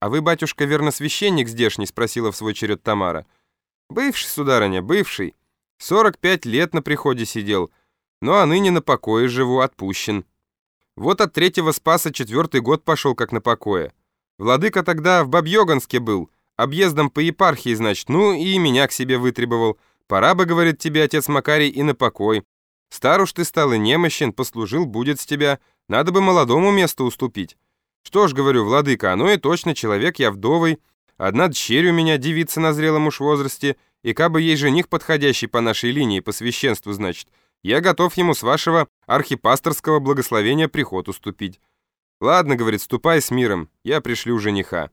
«А вы, батюшка, верно священник здешний?» — спросила в свой черед Тамара. «Бывший, сударыня, бывший. 45 лет на приходе сидел, ну а ныне на покое живу, отпущен. Вот от третьего Спаса четвертый год пошел как на покое. Владыка тогда в Бабьёганске был, объездом по епархии, значит, ну и меня к себе вытребовал. Пора бы, говорит тебе, отец Макарий, и на покой. Стар уж ты стал и немощен, послужил, будет с тебя. Надо бы молодому месту уступить. Что ж, говорю, владыка, оно и точно, человек я вдовый. Одна дщерь у меня, девица на зрелом уж возрасте, и кабы ей жених подходящий по нашей линии, по священству, значит, я готов ему с вашего архипасторского благословения приход уступить. Ладно, говорит, ступай с миром, я пришлю жениха.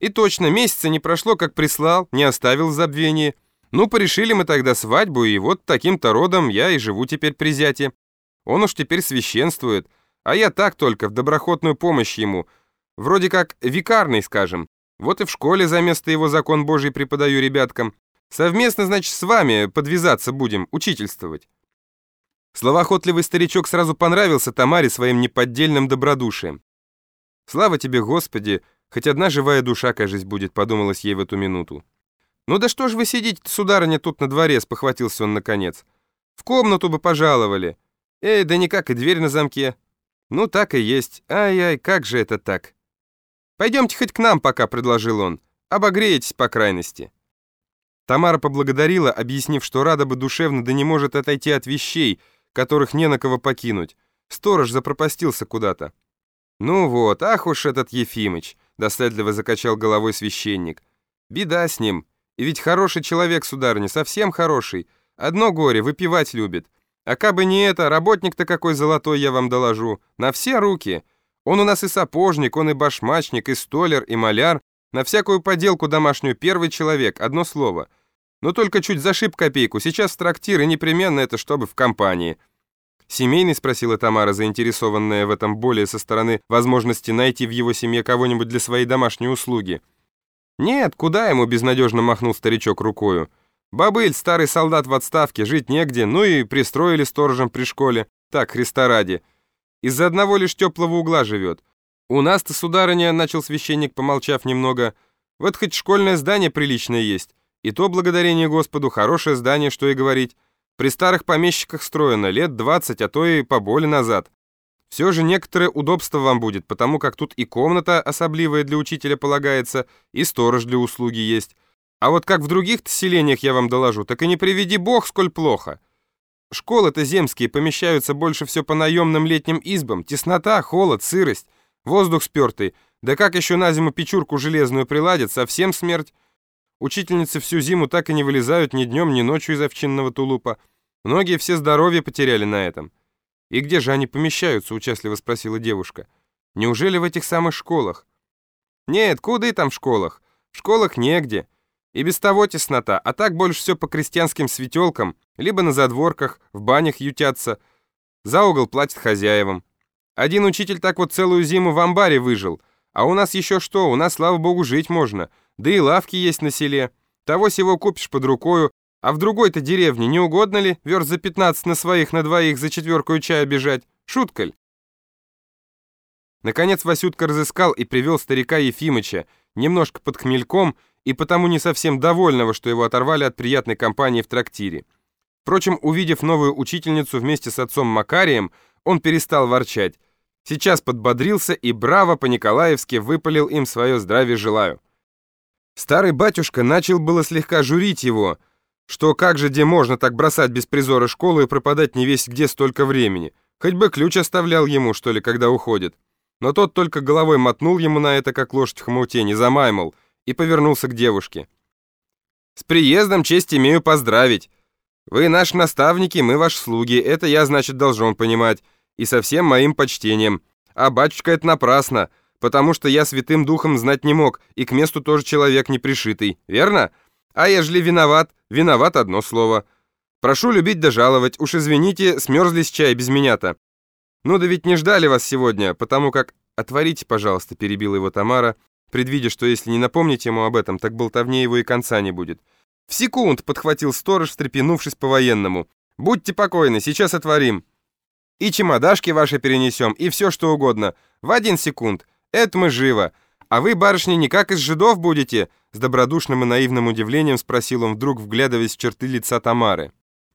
И точно, месяца не прошло, как прислал, не оставил в забвении. Ну, порешили мы тогда свадьбу, и вот таким-то родом я и живу теперь при зяте. Он уж теперь священствует, а я так только в доброхотную помощь ему, вроде как викарный, скажем. Вот и в школе за место его закон Божий преподаю ребяткам. Совместно, значит, с вами подвязаться будем, учительствовать. Словоохотливый старичок сразу понравился Тамаре своим неподдельным добродушием. «Слава тебе, Господи, хоть одна живая душа, кажется, будет», — подумалось ей в эту минуту. «Ну да что ж вы сидите, сударыня, тут на дворе?» — спохватился он наконец. «В комнату бы пожаловали. Эй, да никак и дверь на замке. Ну так и есть. Ай-ай, как же это так?» «Пойдемте хоть к нам пока», — предложил он. «Обогреетесь по крайности». Тамара поблагодарила, объяснив, что рада бы душевно, да не может отойти от вещей — которых не на кого покинуть. Сторож запропастился куда-то. «Ну вот, ах уж этот Ефимыч!» — досадливо закачал головой священник. «Беда с ним. И ведь хороший человек, сударыня, совсем хороший. Одно горе, выпивать любит. А кабы не это, работник-то какой золотой, я вам доложу. На все руки. Он у нас и сапожник, он и башмачник, и столер, и маляр. На всякую поделку домашнюю первый человек, одно слово. Но только чуть зашиб копейку, сейчас в трактир, и непременно это чтобы в компании. «Семейный?» — спросила Тамара, заинтересованная в этом более со стороны возможности найти в его семье кого-нибудь для своей домашней услуги. «Нет, куда ему?» — безнадежно махнул старичок рукою. «Бабыль, старый солдат в отставке, жить негде, ну и пристроили сторожем при школе. Так, Христа ради. Из-за одного лишь теплого угла живет. У нас-то, сударыня, — начал священник, помолчав немного, — вот хоть школьное здание приличное есть, и то, благодарение Господу, хорошее здание, что и говорить». При старых помещиках строено лет 20, а то и поболее назад. Все же некоторое удобство вам будет, потому как тут и комната особливая для учителя полагается, и сторож для услуги есть. А вот как в других селениях я вам доложу, так и не приведи бог, сколь плохо. Школы-то земские помещаются больше все по наемным летним избам. Теснота, холод, сырость, воздух спертый. Да как еще на зиму печурку железную приладят, совсем смерть. Учительницы всю зиму так и не вылезают ни днем, ни ночью из овчинного тулупа. Многие все здоровье потеряли на этом. «И где же они помещаются?» — участливо спросила девушка. «Неужели в этих самых школах?» «Нет, куда и там в школах? В школах негде. И без того теснота, а так больше все по крестьянским светелкам, либо на задворках, в банях ютятся. За угол платят хозяевам. Один учитель так вот целую зиму в амбаре выжил. А у нас еще что? У нас, слава богу, жить можно. Да и лавки есть на селе. Того сего купишь под рукою, а в другой-то деревне не угодно ли верст за 15 на своих, на двоих за четверку чая бежать? Шутка ли? Наконец Васютка разыскал и привел старика Ефимыча, немножко под хмельком и потому не совсем довольного, что его оторвали от приятной компании в трактире. Впрочем, увидев новую учительницу вместе с отцом Макарием, он перестал ворчать. Сейчас подбодрился и браво по-николаевски выпалил им свое здравие желаю. Старый батюшка начал было слегка журить его, что как же где можно так бросать без призора школу и пропадать не весь где столько времени. Хоть бы ключ оставлял ему, что ли, когда уходит. Но тот только головой мотнул ему на это, как лошадь в хомуте, не замаймал, и повернулся к девушке. «С приездом честь имею поздравить. Вы наши наставники, мы ваши слуги, это я, значит, должен понимать, и со всем моим почтением. А батюшка это напрасно потому что я святым духом знать не мог, и к месту тоже человек не пришитый, верно? А ежели виноват, виноват одно слово. Прошу любить да жаловать, уж извините, смерзлись чай без меня-то. Ну да ведь не ждали вас сегодня, потому как... Отворите, пожалуйста, перебила его Тамара, предвидя, что если не напомнить ему об этом, так болтовне его и конца не будет. В секунд подхватил сторож, встрепенувшись по-военному. «Будьте покойны, сейчас отворим. И чемодашки ваши перенесем, и все что угодно. В один секунд. Это мы живо. «А вы, барышня, никак из жидов будете?» С добродушным и наивным удивлением спросил он вдруг, вглядываясь в черты лица Тамары.